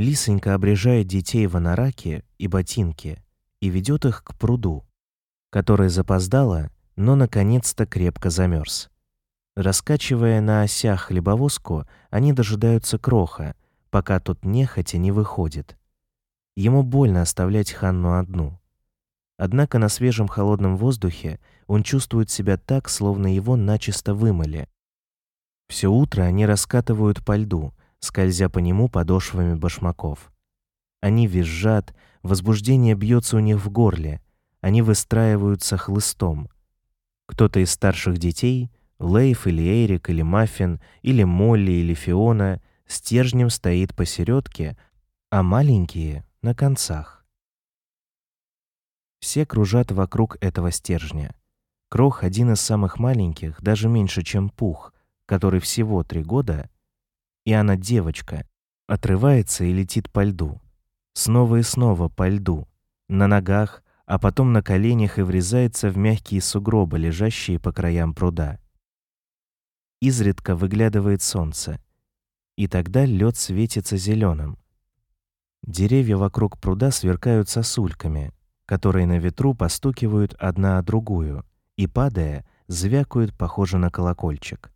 Лисонька обрежает детей в анараке и ботинки и ведет их к пруду, который запоздало, но наконец-то крепко замерз. Раскачивая на осях хлебовозку, они дожидаются кроха, пока тот нехотя не выходит. Ему больно оставлять Ханну одну. Однако на свежем холодном воздухе он чувствует себя так, словно его начисто вымыли. Все утро они раскатывают по льду, скользя по нему подошвами башмаков. Они визжат, возбуждение бьется у них в горле, они выстраиваются хлыстом. Кто-то из старших детей, Лейф или Эрик или Маффин, или Молли или Фиона, стержнем стоит посередке, а маленькие — на концах. Все кружат вокруг этого стержня. Крох — один из самых маленьких, даже меньше, чем Пух, который всего три года — и она девочка, отрывается и летит по льду. Снова и снова по льду, на ногах, а потом на коленях и врезается в мягкие сугробы, лежащие по краям пруда. Изредка выглядывает солнце, и тогда лед светится зеленым. Деревья вокруг пруда сверкают сосульками, которые на ветру постукивают одна о другую и, падая, звякают, похоже на колокольчик.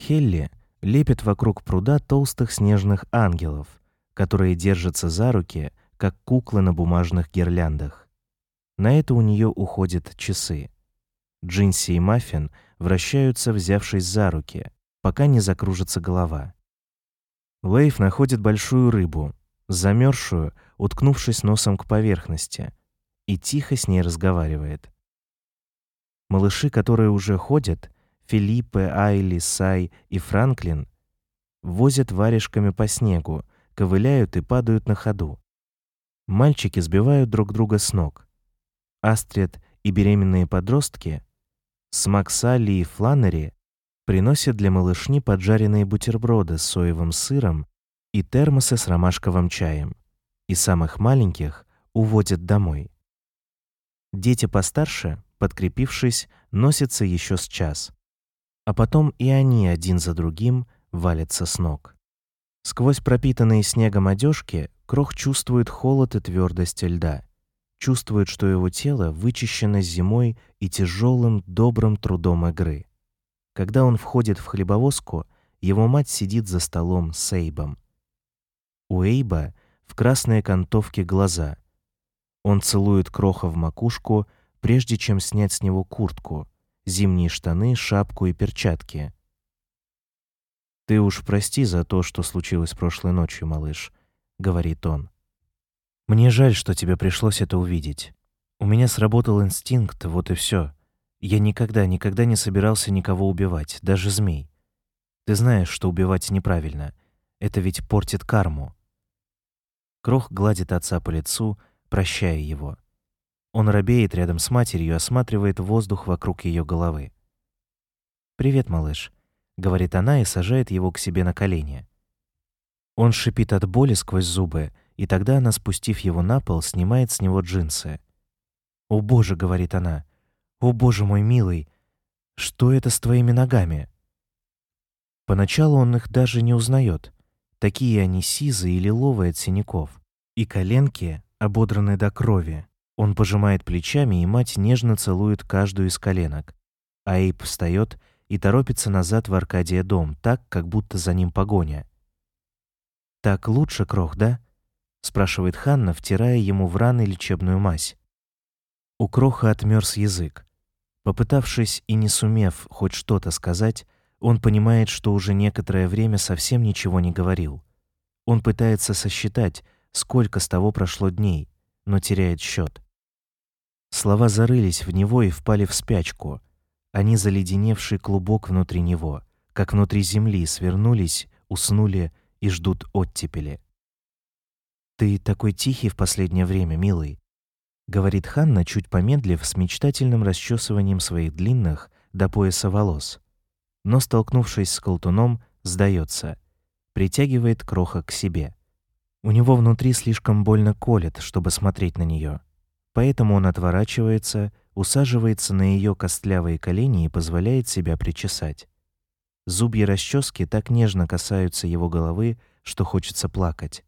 Хелли лепит вокруг пруда толстых снежных ангелов, которые держатся за руки, как куклы на бумажных гирляндах. На это у нее уходят часы. Джинси и Маффин вращаются, взявшись за руки, пока не закружится голова. Лейф находит большую рыбу, замерзшую, уткнувшись носом к поверхности, и тихо с ней разговаривает. Малыши, которые уже ходят, Филиппе, Айли, Сай и Франклин возят варежками по снегу, ковыляют и падают на ходу. Мальчики сбивают друг друга с ног. Астрид и беременные подростки, Смаксали и Фланнери приносят для малышни поджаренные бутерброды с соевым сыром и термосы с ромашковым чаем, и самых маленьких уводят домой. Дети постарше, подкрепившись, носятся еще с час а потом и они один за другим валятся с ног. Сквозь пропитанные снегом одежки Крох чувствует холод и твердость льда, чувствует, что его тело вычищено зимой и тяжелым добрым трудом игры. Когда он входит в хлебовозку, его мать сидит за столом с Эйбом. У Эйба в красной окантовке глаза. Он целует Кроха в макушку, прежде чем снять с него куртку — зимние штаны, шапку и перчатки. «Ты уж прости за то, что случилось прошлой ночью, малыш», — говорит он. «Мне жаль, что тебе пришлось это увидеть. У меня сработал инстинкт, вот и все. Я никогда, никогда не собирался никого убивать, даже змей. Ты знаешь, что убивать неправильно. Это ведь портит карму». Крох гладит отца по лицу, прощая его. Он робеет рядом с матерью, осматривает воздух вокруг ее головы. «Привет, малыш», — говорит она и сажает его к себе на колени. Он шипит от боли сквозь зубы, и тогда она, спустив его на пол, снимает с него джинсы. «О боже», — говорит она, — «о боже мой милый, что это с твоими ногами?» Поначалу он их даже не узнает. Такие они сизые и лиловые от синяков. И коленки ободраны до крови. Он пожимает плечами, и мать нежно целует каждую из коленок. А встает и торопится назад в Аркадия дом, так, как будто за ним погоня. «Так лучше, Крох, да?» — спрашивает Ханна, втирая ему в раны лечебную мазь. У Кроха отмерз язык. Попытавшись и не сумев хоть что-то сказать, он понимает, что уже некоторое время совсем ничего не говорил. Он пытается сосчитать, сколько с того прошло дней, но теряет счет. Слова зарылись в него и впали в спячку. Они заледеневший клубок внутри него, как внутри земли, свернулись, уснули и ждут оттепели. «Ты такой тихий в последнее время, милый», — говорит Ханна, чуть помедлив, с мечтательным расчесыванием своих длинных до пояса волос. Но, столкнувшись с колтуном, сдается, притягивает кроха к себе. У него внутри слишком больно колет, чтобы смотреть на нее. Поэтому он отворачивается, усаживается на ее костлявые колени и позволяет себя причесать. Зубья расчески так нежно касаются его головы, что хочется плакать.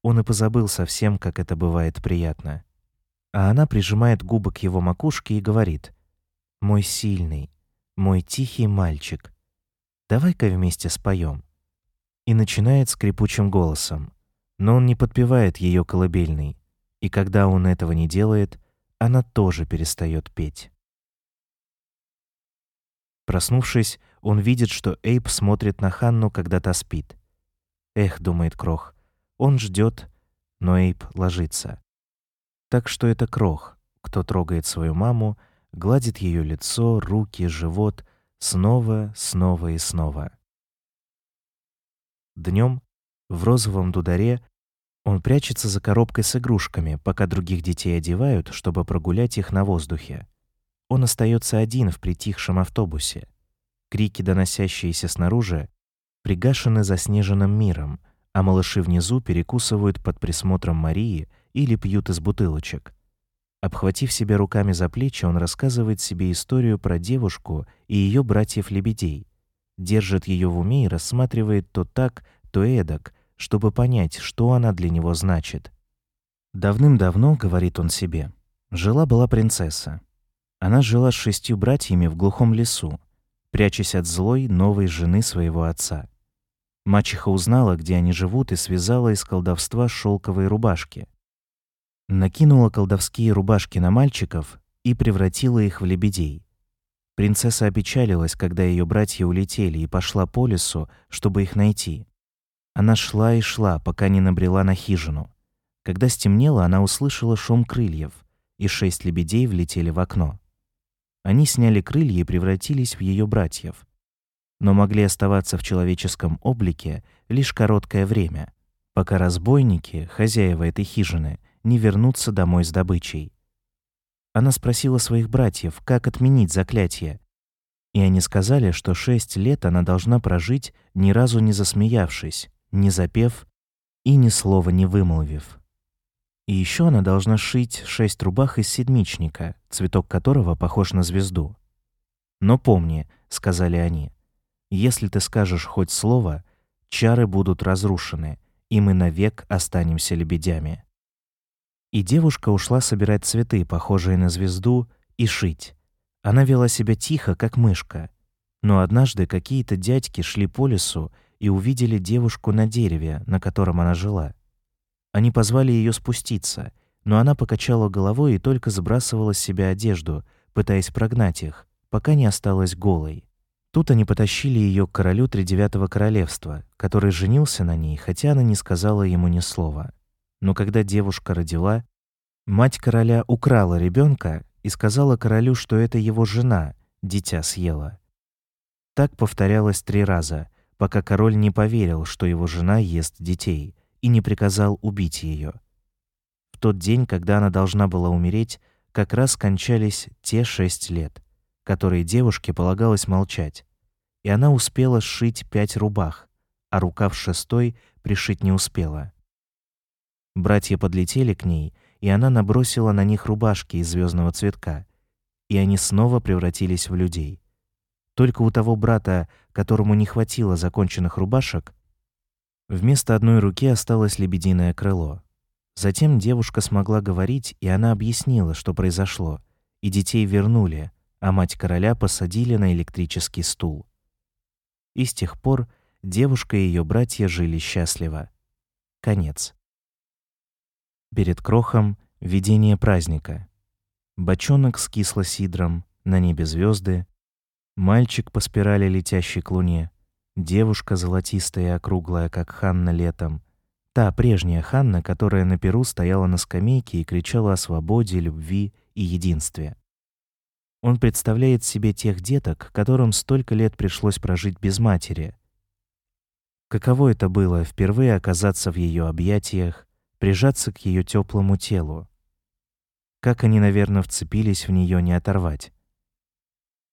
Он и позабыл совсем, как это бывает приятно. А она прижимает губы к его макушке и говорит: "Мой сильный, мой тихий мальчик, давай-ка вместе споем". И начинает скрипучим голосом. Но он не подпевает ее колыбельный, и когда он этого не делает, она тоже перестает петь. Проснувшись, он видит, что Эйп смотрит на Ханну, когда та спит. Эх, думает Крох, он ждет, но Эйп ложится. Так что это Крох, кто трогает свою маму, гладит ее лицо, руки, живот снова, снова и снова. Днем в розовом дударе он прячется за коробкой с игрушками, пока других детей одевают, чтобы прогулять их на воздухе. Он остается один в притихшем автобусе. Крики, доносящиеся снаружи, пригашены заснеженным миром, а малыши внизу перекусывают под присмотром Марии или пьют из бутылочек. Обхватив себя руками за плечи, он рассказывает себе историю про девушку и ее братьев-лебедей. Держит ее в уме и рассматривает то так, то эдак, чтобы понять, что она для него значит. Давным-давно, говорит он себе, жила-была принцесса. Она жила с шестью братьями в глухом лесу, прячась от злой новой жены своего отца. Мачеха узнала, где они живут, и связала из колдовства шелковые рубашки. Накинула колдовские рубашки на мальчиков и превратила их в лебедей. Принцесса опечалилась, когда ее братья улетели, и пошла по лесу, чтобы их найти. Она шла и шла, пока не набрела на хижину. Когда стемнело, она услышала шум крыльев, и шесть лебедей влетели в окно. Они сняли крылья и превратились в ее братьев, но могли оставаться в человеческом облике лишь короткое время, пока разбойники, хозяева этой хижины, не вернутся домой с добычей. Она спросила своих братьев, как отменить заклятие, и они сказали, что шесть лет она должна прожить, ни разу не засмеявшись, не запев и ни слова не вымолвив. И еще она должна шить шесть рубах из седмичника, цветок которого похож на звезду. «Но помни», — сказали они, — «если ты скажешь хоть слово, чары будут разрушены, и мы навек останемся лебедями». И девушка ушла собирать цветы, похожие на звезду, и шить. Она вела себя тихо, как мышка. Но однажды какие-то дядьки шли по лесу и увидели девушку на дереве, на котором она жила. Они позвали ее спуститься, но она покачала головой и только сбрасывала с себя одежду, пытаясь прогнать их, пока не осталась голой. Тут они потащили ее к королю Тридевятого королевства, который женился на ней, хотя она не сказала ему ни слова. Но когда девушка родила, мать короля украла ребенка и сказала королю, что это его жена, дитя съела. Так повторялось три раза, пока король не поверил, что его жена ест детей, и не приказал убить ее. В тот день, когда она должна была умереть, как раз кончались те шесть лет, которые девушке полагалось молчать, и она успела сшить пять рубах, а рукав шестой пришить не успела. Братья подлетели к ней, и она набросила на них рубашки из звездного цветка, и они снова превратились в людей. Только у того брата, которому не хватило законченных рубашек, вместо одной руки осталось лебединое крыло. Затем девушка смогла говорить, и она объяснила, что произошло, и детей вернули, а мать короля посадили на электрический стул. И с тех пор девушка и ее братья жили счастливо. Конец. Перед крохом видение праздника. Бочонок с кисло-сидром, на небе звезды, Мальчик по спирали, летящий к луне. Девушка золотистая и округлая, как Ханна летом. Та прежняя Ханна, которая на перу стояла на скамейке и кричала о свободе, любви и единстве. Он представляет себе тех деток, которым столько лет пришлось прожить без матери. Каково это было впервые оказаться в ее объятиях, прижаться к ее теплому телу. Как они, наверное, вцепились в нее не оторвать.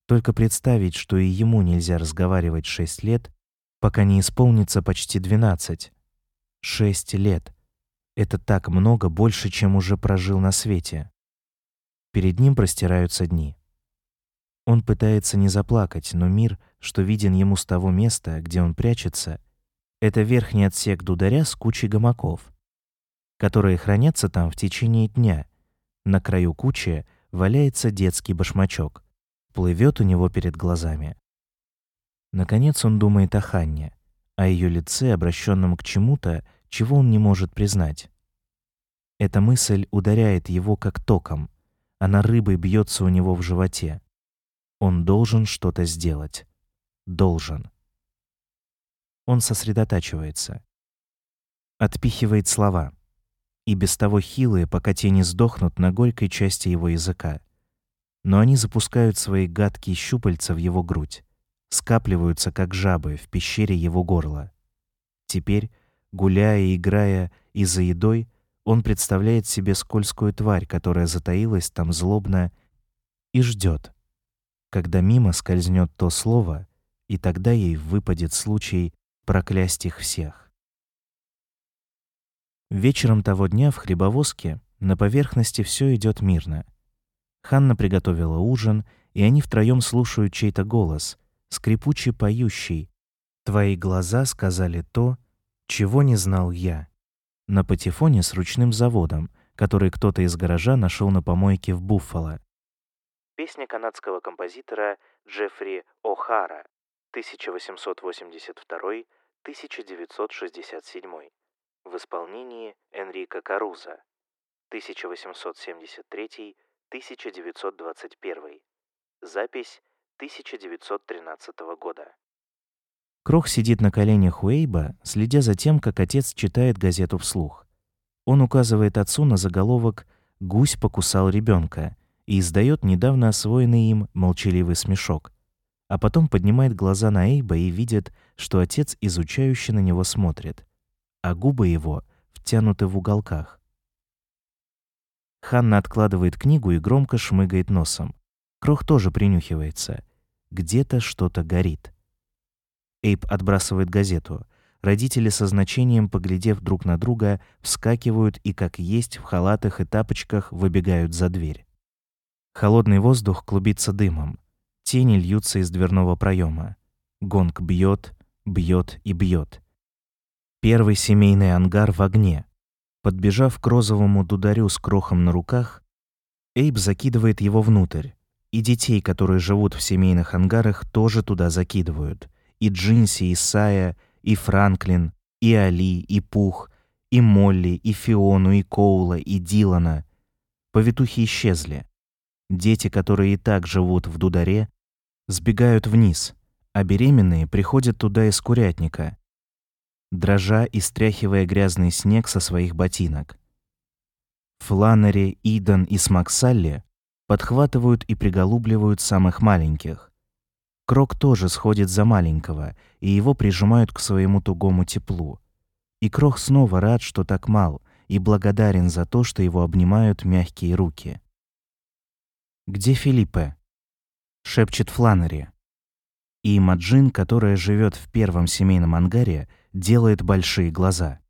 Только представить, что и ему нельзя разговаривать шесть лет, пока не исполнится почти двенадцать. Шесть лет. Это так много больше, чем уже прожил на свете. Перед ним простираются дни. Он пытается не заплакать, но мир, что виден ему с того места, где он прячется, это верхний отсек дударя с кучей гамаков. которые хранятся там в течение дня. На краю кучи валяется детский башмачок. Плывет у него перед глазами. Наконец он думает о Ханне, о ее лице, обращенном к чему-то, чего он не может признать. Эта мысль ударяет его как током. Она рыбой бьется у него в животе. Он должен что-то сделать. Должен. Он сосредотачивается. Отпихивает слова. И без того хилые, пока те не сдохнут на горькой части его языка. Но они запускают свои гадкие щупальца в его грудь. Скапливаются, как жабы, в пещере его горла. Теперь, гуляя играя и за едой, он представляет себе скользкую тварь, которая затаилась там злобно и ждет, когда мимо скользнет то слово, и тогда ей выпадет случай проклясть их всех. Вечером того дня в хлебовозке на поверхности все идет мирно. Ханна приготовила ужин, и они втроем слушают чей-то голос, скрипучий поющий. «Твои глаза сказали то, чего не знал я». На патефоне с ручным заводом, который кто-то из гаража нашел на помойке в Буффало. Песня канадского композитора Джеффри О'Хара 1882-1967 в исполнении Энрико Каруза 1873-1921. Запись 1913 года. Крох сидит на коленях у Эйба, следя за тем, как отец читает газету вслух. Он указывает отцу на заголовок «Гусь покусал ребенка» и издает недавно освоенный им молчаливый смешок. А потом поднимает глаза на Эйба и видит, что отец изучающе на него смотрит, а губы его втянуты в уголках. Ханна откладывает книгу и громко шмыгает носом. Крох тоже принюхивается. Где-то что-то горит. Эйп отбрасывает газету. Родители со значением, поглядев друг на друга, вскакивают и, как есть, в халатах и тапочках выбегают за дверь. Холодный воздух клубится дымом. Тени льются из дверного проема. Гонг бьет, бьет и бьет. Первый семейный ангар в огне. Подбежав к розовому дударю с крохом на руках, Эйб закидывает его внутрь. И детей, которые живут в семейных ангарах, тоже туда закидывают. И Джинси, и Сая, и Франклин, и Али, и Пух, и Молли, и Фиону, и Коула, и Дилана. Повитухи исчезли. Дети, которые и так живут в Дударе, сбегают вниз, а беременные приходят туда из курятника, дрожа и стряхивая грязный снег со своих ботинок. Фланнери, Идан и Смаксалли подхватывают и приголубливают самых маленьких. Крок тоже сходит за маленького, и его прижимают к своему тугому теплу. И Крох снова рад, что так мал, и благодарен за то, что его обнимают мягкие руки. «Где Филиппе?» — шепчет Фланнери. И Маджин, которая живет в первом семейном ангаре, делает большие глаза.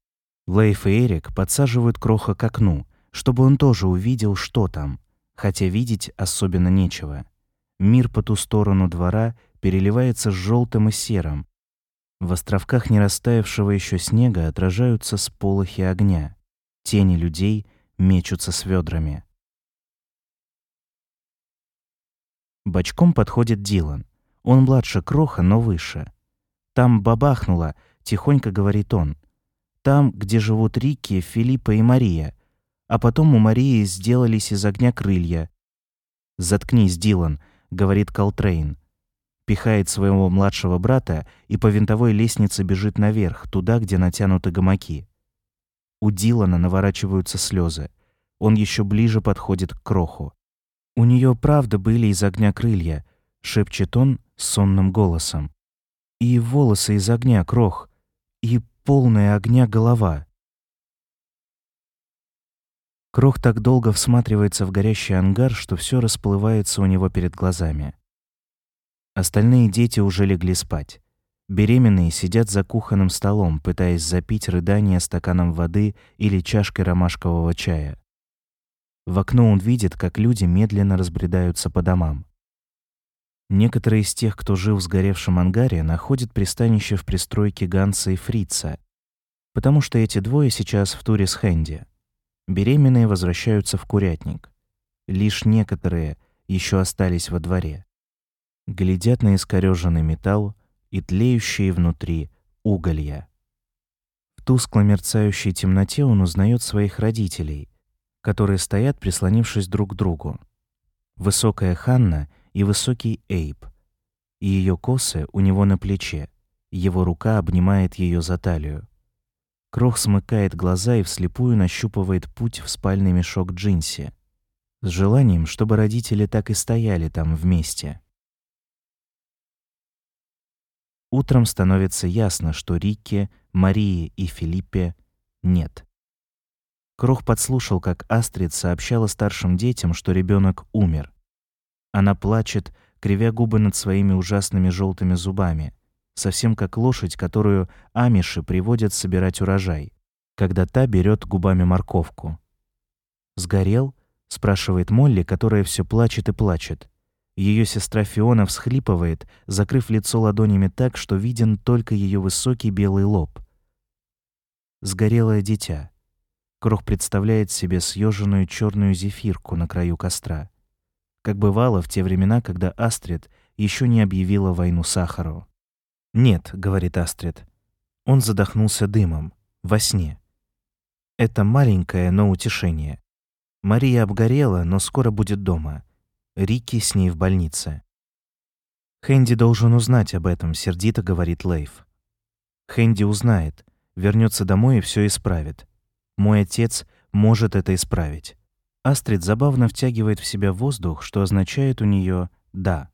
Лейф и Эрик подсаживают Кроха к окну, чтобы он тоже увидел, что там — хотя видеть особенно нечего. Мир по ту сторону двора переливается желтым и серым. В островках нерастаявшего еще снега отражаются сполохи огня. Тени людей мечутся с ведрами. Бочком подходит Дилан. Он младше Кроха, но выше. Там бабахнуло, тихонько говорит он. Там, где живут Рики, Филиппа и Мария а потом у Марии сделались из огня крылья. «Заткнись, Дилан», — говорит Колтрейн. Пихает своего младшего брата и по винтовой лестнице бежит наверх, туда, где натянуты гамаки. У Дилана наворачиваются слезы. Он еще ближе подходит к кроху. «У нее правда были из огня крылья», — шепчет он сонным голосом. «И волосы из огня, крох, и полная огня голова». Крох так долго всматривается в горящий ангар, что все расплывается у него перед глазами. Остальные дети уже легли спать. Беременные сидят за кухонным столом, пытаясь запить рыдания стаканом воды или чашкой ромашкового чая. В окно он видит, как люди медленно разбредаются по домам. Некоторые из тех, кто жил в сгоревшем ангаре, находят пристанище в пристройке Ганса и Фрица, потому что эти двое сейчас в туре с Хэнди. Беременные возвращаются в курятник. Лишь некоторые еще остались во дворе. Глядят на искорёженный металл и тлеющие внутри уголья. В тускло мерцающей темноте он узнает своих родителей, которые стоят, прислонившись друг к другу. Высокая Ханна и высокий Эйб. И ее косы у него на плече. Его рука обнимает ее за талию. Крох смыкает глаза и вслепую нащупывает путь в спальный мешок Джинси, с желанием, чтобы родители так и стояли там вместе. Утром становится ясно, что Рикки, Марии и Филиппе нет. Крох подслушал, как Астрид сообщала старшим детям, что ребенок умер. Она плачет, кривя губы над своими ужасными желтыми зубами, совсем как лошадь, которую амиши приводят собирать урожай, когда та берет губами морковку. «Сгорел?» — спрашивает Молли, которая все плачет и плачет. Ее сестра Фиона всхлипывает, закрыв лицо ладонями так, что виден только ее высокий белый лоб. Сгорелое дитя. Крох представляет себе съеженную черную зефирку на краю костра. Как бывало в те времена, когда Астрид еще не объявила войну сахару. «Нет», — говорит Астрид. Он задохнулся дымом. Во сне. Это маленькое, но утешение. Мария обгорела, но скоро будет дома. Рики с ней в больнице. Хэнди должен узнать об этом, сердито говорит Лейф. Хэнди узнает, вернется домой и все исправит. Мой отец может это исправить. Астрид забавно втягивает в себя воздух, что означает у нее «да».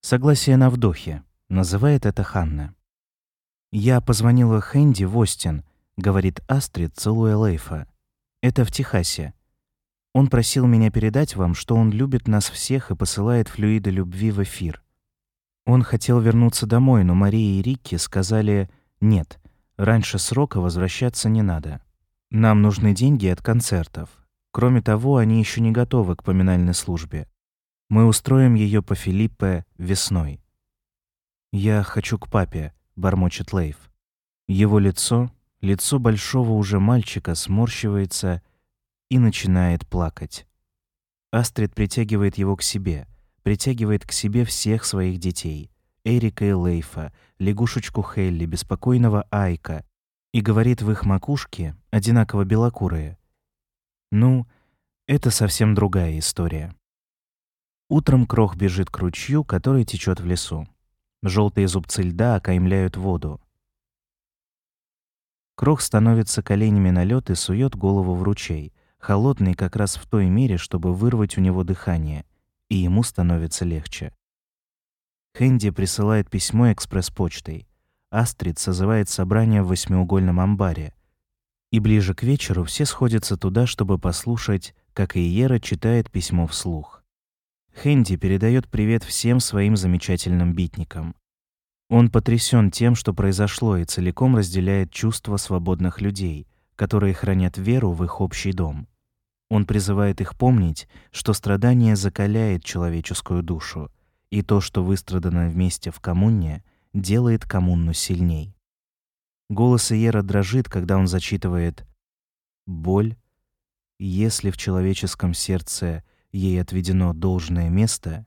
Согласие на вдохе. Называет это Ханна. «Я позвонила Хэнди в Остин», — говорит Астрид, целуя Лейфа. «Это в Техасе. Он просил меня передать вам, что он любит нас всех и посылает флюиды любви в эфир. Он хотел вернуться домой, но Мария и Рикки сказали «нет, раньше срока возвращаться не надо. Нам нужны деньги от концертов. Кроме того, они еще не готовы к поминальной службе. Мы устроим ее по Филиппе весной». «Я хочу к папе», — бормочет Лейв. Его лицо, лицо большого уже мальчика, сморщивается и начинает плакать. Астрид притягивает его к себе, притягивает к себе всех своих детей. Эрика и Лейфа, лягушечку Хелли, беспокойного Айка, и говорит в их макушке, одинаково белокурые. Ну, это совсем другая история. Утром Крох бежит к ручью, который течет в лесу. Желтые зубцы льда окаймляют воду. Крох становится коленями на лед и сует голову в ручей, холодный как раз в той мере, чтобы вырвать у него дыхание, и ему становится легче. Хэнди присылает письмо экспресс-почтой. Астрид созывает собрание в восьмиугольном амбаре. И ближе к вечеру все сходятся туда, чтобы послушать, как Иера читает письмо вслух. Хэнди передает привет всем своим замечательным битникам. Он потрясен тем, что произошло, и целиком разделяет чувства свободных людей, которые хранят веру в их общий дом. Он призывает их помнить, что страдание закаляет человеческую душу, и то, что выстрадано вместе в коммуне, делает коммуну сильней. Голос Иера дрожит, когда он зачитывает «Боль, если в человеческом сердце – ей отведено должное место,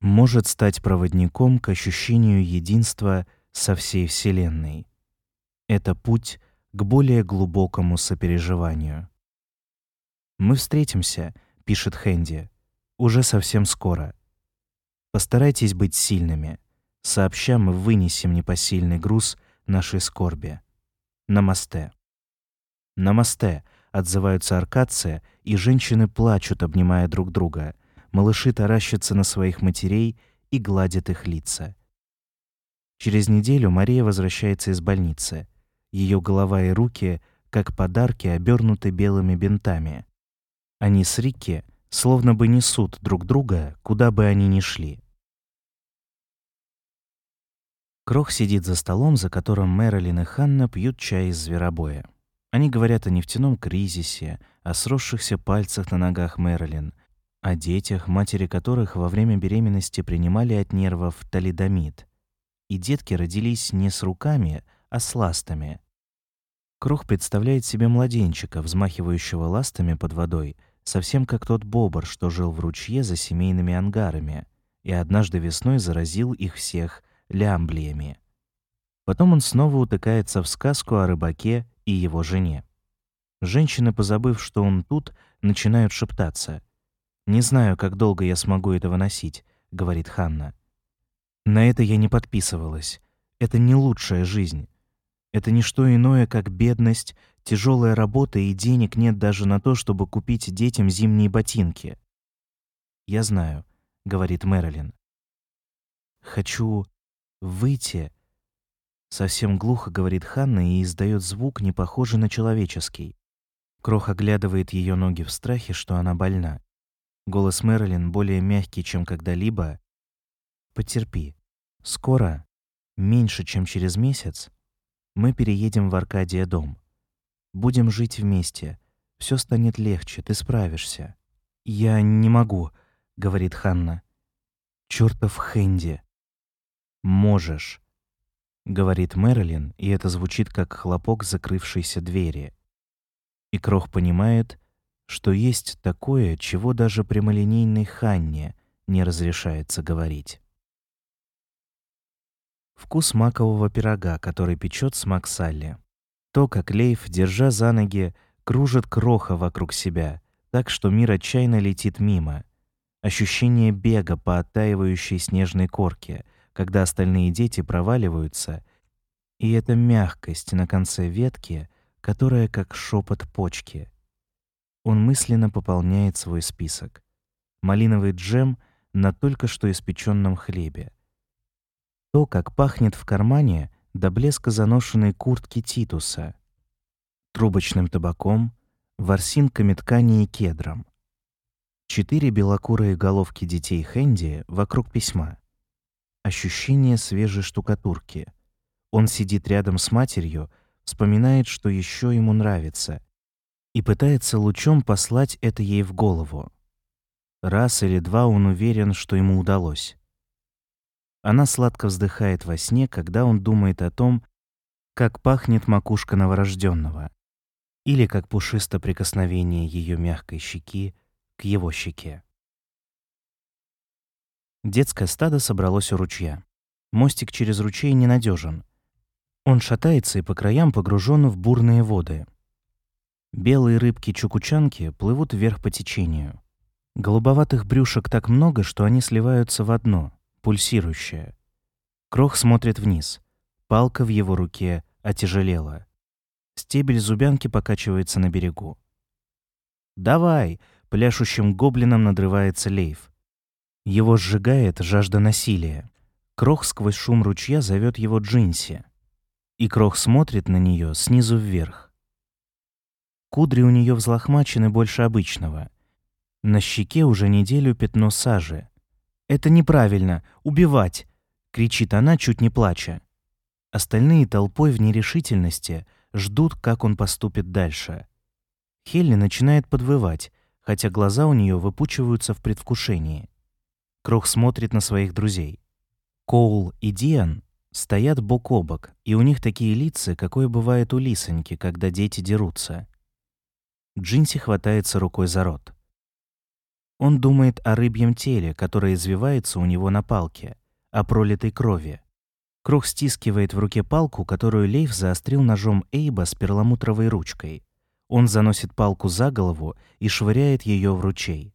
может стать проводником к ощущению единства со всей Вселенной. Это путь к более глубокому сопереживанию. «Мы встретимся», — пишет Хэнди, — «уже совсем скоро. Постарайтесь быть сильными. Сообща мы вынесем непосильный груз нашей скорби. Намасте». «Намасте», отзываются аркадцы, и женщины плачут, обнимая друг друга. Малыши таращатся на своих матерей и гладят их лица. Через неделю Мария возвращается из больницы. Ее голова и руки, как подарки, обернуты белыми бинтами. Они с Рикки словно бы несут друг друга, куда бы они ни шли. Крох сидит за столом, за которым Мэрилин и Ханна пьют чай из зверобоя. Они говорят о нефтяном кризисе, о сросшихся пальцах на ногах Мэрилин, о детях, матери которых во время беременности принимали от нервов талидомид. И детки родились не с руками, а с ластами. Крох представляет себе младенчика, взмахивающего ластами под водой, совсем как тот бобр, что жил в ручье за семейными ангарами и однажды весной заразил их всех лямблиями. Потом он снова утыкается в сказку о рыбаке и его жене. Женщины, позабыв, что он тут, начинают шептаться. «Не знаю, как долго я смогу это выносить», — говорит Ханна. «На это я не подписывалась. Это не лучшая жизнь. Это не что иное, как бедность, тяжелая работа и денег нет даже на то, чтобы купить детям зимние ботинки. Я знаю, говорит Мэрилин. Хочу выйти. Совсем глухо говорит Ханна и издает звук, не похожий на человеческий. Крох оглядывает ее ноги в страхе, что она больна. Голос Мэрилин более мягкий, чем когда-либо. Потерпи. Скоро, меньше, чем через месяц, мы переедем в Аркадия дом. Будем жить вместе. Все станет легче, ты справишься. Я не могу, говорит Ханна. Чёртов Хэнди. Можешь, говорит Мэрилин, и это звучит как хлопок закрывшейся двери. И Крох понимает, что есть такое, чего даже прямолинейной Ханне не разрешается говорить. Вкус макового пирога, который печет смак Салли. То, как Лейф, держа за ноги, кружит кроха вокруг себя, так что мир отчаянно летит мимо. Ощущение бега по оттаивающей снежной корке, когда остальные дети проваливаются, и эта мягкость на конце ветки, которая как шепот почки. Он мысленно пополняет свой список. Малиновый джем на только что испеченном хлебе — то, как пахнет в кармане до блеска заношенной куртки Титуса, трубочным табаком, ворсинками ткани и кедром. Четыре белокурые головки детей Хэнди вокруг письма. Ощущение свежей штукатурки. Он сидит рядом с матерью, вспоминает, что еще ему нравится, и пытается лучом послать это ей в голову. Раз или два он уверен, что ему удалось. Она сладко вздыхает во сне, когда он думает о том, как пахнет макушка новорожденного, или как пушисто прикосновение ее мягкой щеки к его щеке. Детское стадо собралось у ручья. Мостик через ручей ненадежен. Он шатается и по краям погружен в бурные воды. Белые рыбки-чукучанки плывут вверх по течению. Голубоватых брюшек так много, что они сливаются в одно — пульсирующая. Крох смотрит вниз. Палка в его руке отяжелела. Стебель зубянки покачивается на берегу. «Давай!» — пляшущим гоблином надрывается Лейв. Его сжигает жажда насилия. Крох сквозь шум ручья зовет его Джинси. И Крох смотрит на нее снизу вверх. Кудри у нее взлохмачены больше обычного. На щеке уже неделю пятно сажи. Это неправильно убивать, кричит она, чуть не плача. Остальные толпой в нерешительности ждут, как он поступит дальше. Хелли начинает подвывать, хотя глаза у нее выпучиваются в предвкушении. Крох смотрит на своих друзей. Коул и Диан стоят бок о бок, и у них такие лица, какое бывает у лисоньки, когда дети дерутся. Джинси хватается рукой за рот. Он думает о рыбьем теле, которое извивается у него на палке, о пролитой крови. Крох стискивает в руке палку, которую Лейв заострил ножом Эйба с перламутровой ручкой. Он заносит палку за голову и швыряет ее в ручей.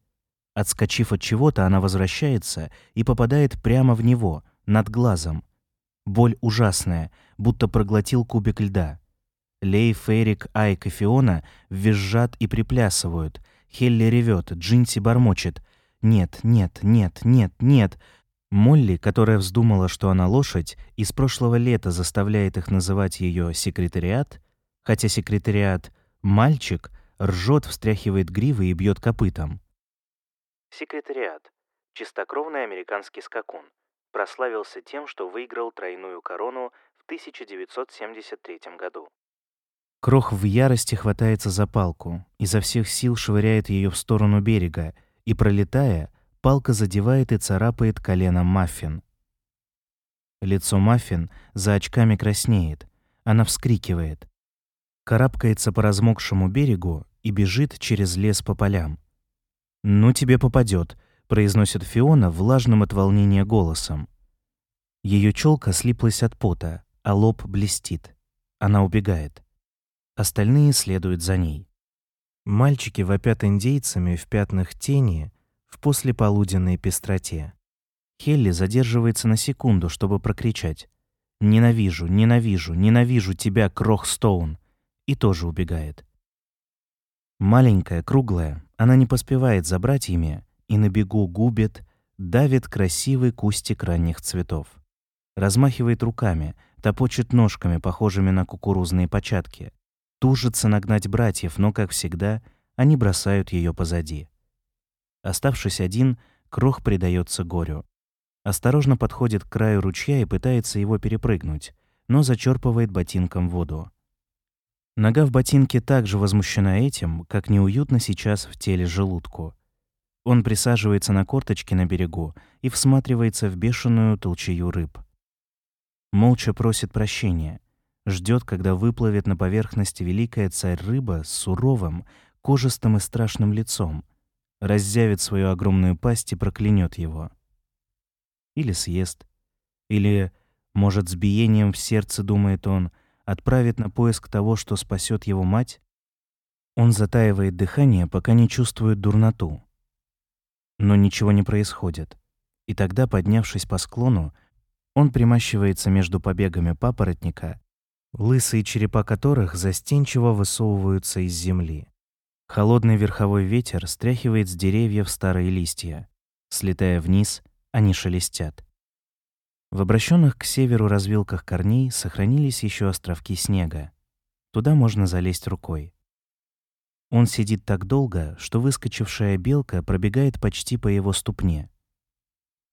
Отскочив от чего-то, она возвращается и попадает прямо в него, над глазом. Боль ужасная, будто проглотил кубик льда. Лей, Ферик, Айк и Фиона визжат и приплясывают — Хелли ревет, Джинси бормочет. «Нет, нет, нет, нет, нет». Молли, которая вздумала, что она лошадь, из прошлого лета заставляет их называть ее секретариат, хотя секретариат «мальчик», ржет, встряхивает гривы и бьет копытом. Секретариат — чистокровный американский скакун. Прославился тем, что выиграл тройную корону в 1973 году. Крох в ярости хватается за палку, изо всех сил швыряет ее в сторону берега, и, пролетая, палка задевает и царапает колено Маффин. Лицо Маффин за очками краснеет. Она вскрикивает. карабкается по размокшему берегу и бежит через лес по полям. «Ну тебе попадет», — произносит Фиона влажным от волнения голосом. Ее челка слиплась от пота, а лоб блестит. Она убегает. Остальные следуют за ней. Мальчики вопят индейцами в пятнах тени в послеполуденной пестроте. Хелли задерживается на секунду, чтобы прокричать «Ненавижу, ненавижу, ненавижу тебя, Крох Стоун!» и тоже убегает. Маленькая, круглая, она не поспевает за братьями и на бегу губит, давит красивый кустик ранних цветов. Размахивает руками, топочет ножками, похожими на кукурузные початки. Тужится нагнать братьев, но, как всегда, они бросают ее позади. Оставшись один, Крох предается горю. Осторожно подходит к краю ручья и пытается его перепрыгнуть, но зачерпывает ботинком воду. Нога в ботинке также возмущена этим, как неуютно сейчас в теле желудку. Он присаживается на корточки на берегу и всматривается в бешеную толчею рыб. Молча просит прощения, ждет, когда выплывет на поверхность великая царь-рыба с суровым, кожистым и страшным лицом, раззявит свою огромную пасть и проклянет его. Или съест. Или, может, с биением в сердце, думает он, отправит на поиск того, что спасет его мать. Он затаивает дыхание, пока не чувствует дурноту. Но ничего не происходит. И тогда, поднявшись по склону, он примащивается между побегами папоротника, лысые черепа которых застенчиво высовываются из земли. Холодный верховой ветер стряхивает с деревьев старые листья. Слетая вниз, они шелестят. В обращенных к северу развилках корней сохранились еще островки снега. Туда можно залезть рукой. Он сидит так долго, что выскочившая белка пробегает почти по его ступне.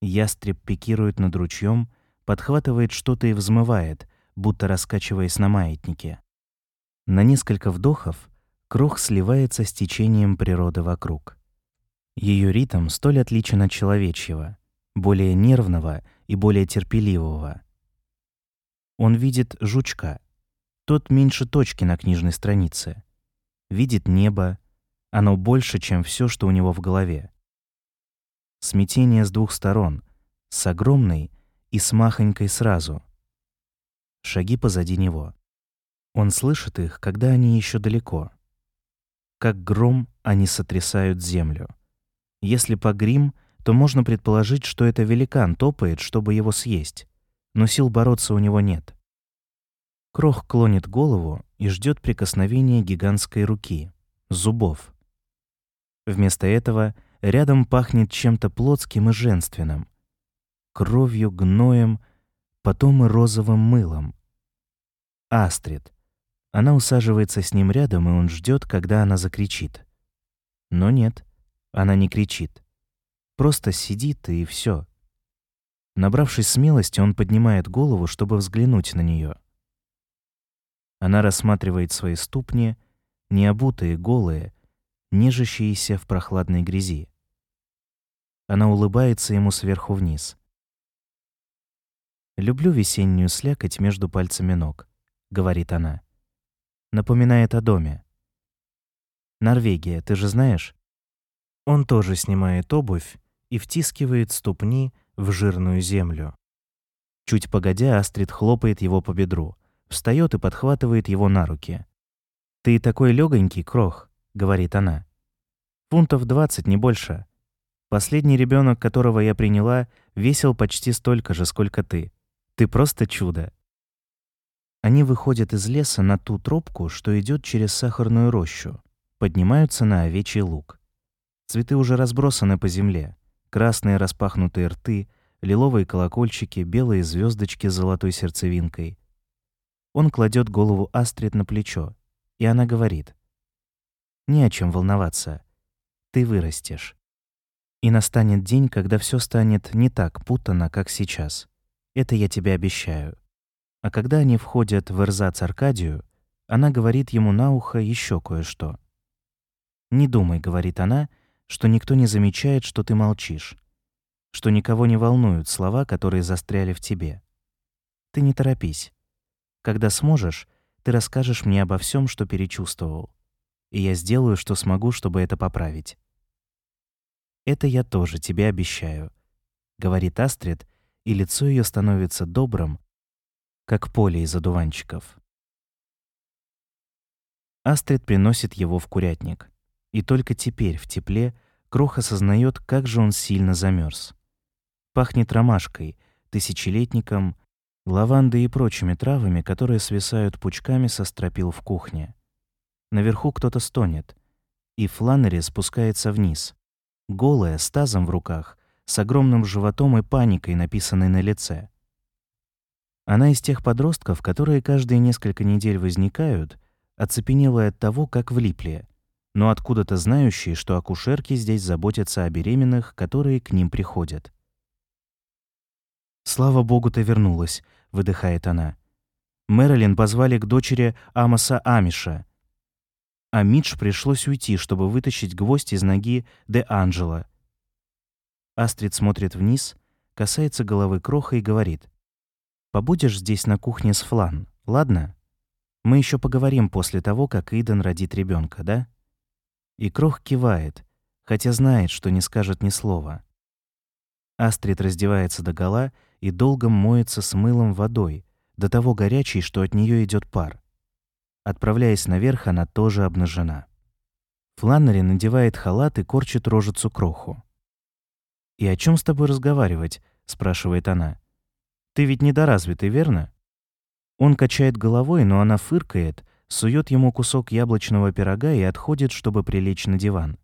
Ястреб пикирует над ручьем, подхватывает что-то и взмывает, будто раскачиваясь на маятнике. На несколько вдохов крох сливается с течением природы вокруг. Ее ритм столь отличен от человечьего, более нервного и более терпеливого. Он видит жучка, тот меньше точки на книжной странице. Видит небо, оно больше, чем все, что у него в голове. Смятение с двух сторон, с огромной и с махонькой сразу. Шаги позади него. Он слышит их, когда они еще далеко. Как гром они сотрясают землю. Если погрим, то можно предположить, что это великан топает, чтобы его съесть, но сил бороться у него нет. Крох клонит голову и ждет прикосновения гигантской руки, зубов. Вместо этого рядом пахнет чем-то плотским и женственным, кровью, гноем, потом и розовым мылом. Астрид. Она усаживается с ним рядом, и он ждет, когда она закричит. Но нет, она не кричит. Просто сидит, и все. Набравшись смелости, он поднимает голову, чтобы взглянуть на нее. Она рассматривает свои ступни, необутые, голые, нежащиеся в прохладной грязи. Она улыбается ему сверху вниз. «Люблю весеннюю слякоть между пальцами ног», — говорит она. Напоминает о доме. «Норвегия, ты же знаешь?» Он тоже снимает обувь и втискивает ступни в жирную землю. Чуть погодя, Астрид хлопает его по бедру, встает и подхватывает его на руки. «Ты такой легонький, крох», — говорит она. «Фунтов двадцать, не больше. Последний ребенок, которого я приняла, весил почти столько же, сколько ты. Ты просто чудо. Они выходят из леса на ту тропку, что идет через сахарную рощу, поднимаются на овечий луг. Цветы уже разбросаны по земле. Красные распахнутые рты, лиловые колокольчики, белые звездочки с золотой сердцевинкой. Он кладет голову Астрид на плечо, и она говорит: "Не о чем волноваться. Ты вырастешь. И настанет день, когда все станет не так путано, как сейчас. Это я тебе обещаю. А когда они входят в эрзац Аркадию, она говорит ему на ухо еще кое-что. «Не думай», — говорит она, — «что никто не замечает, что ты молчишь, что никого не волнуют слова, которые застряли в тебе. Ты не торопись. Когда сможешь, ты расскажешь мне обо всем, что перечувствовал. И я сделаю, что смогу, чтобы это поправить. Это я тоже тебе обещаю, говорит Астрид, и лицо ее становится добрым, как поле из одуванчиков. Астрид приносит его в курятник, и только теперь в тепле Крох осознает, как же он сильно замерз. Пахнет ромашкой, тысячелетником, лавандой и прочими травами, которые свисают пучками со стропил в кухне. Наверху кто-то стонет, и Фланнери спускается вниз, голая, с тазом в руках, с огромным животом и паникой, написанной на лице. Она из тех подростков, которые каждые несколько недель возникают, оцепенелые от того, как влипли, но откуда-то знающие, что акушерки здесь заботятся о беременных, которые к ним приходят. «Слава богу, ты вернулась», — выдыхает она. Мэрилин позвали к дочери Амоса Амиша. А Мидж пришлось уйти, чтобы вытащить гвоздь из ноги Де Анджела. Астрид смотрит вниз, касается головы Кроха и говорит. «Побудешь здесь на кухне с Флан, ладно? Мы еще поговорим после того, как Иден родит ребенка, да?» И Крох кивает, хотя знает, что не скажет ни слова. Астрид раздевается догола и долго моется с мылом водой, до того горячей, что от нее идет пар. Отправляясь наверх, она тоже обнажена. Фланнери надевает халат и корчит рожицу кроху. «И о чем с тобой разговаривать?» — спрашивает она. «Ты ведь недоразвитый, верно?» Он качает головой, но она фыркает, сует ему кусок яблочного пирога и отходит, чтобы прилечь на диван.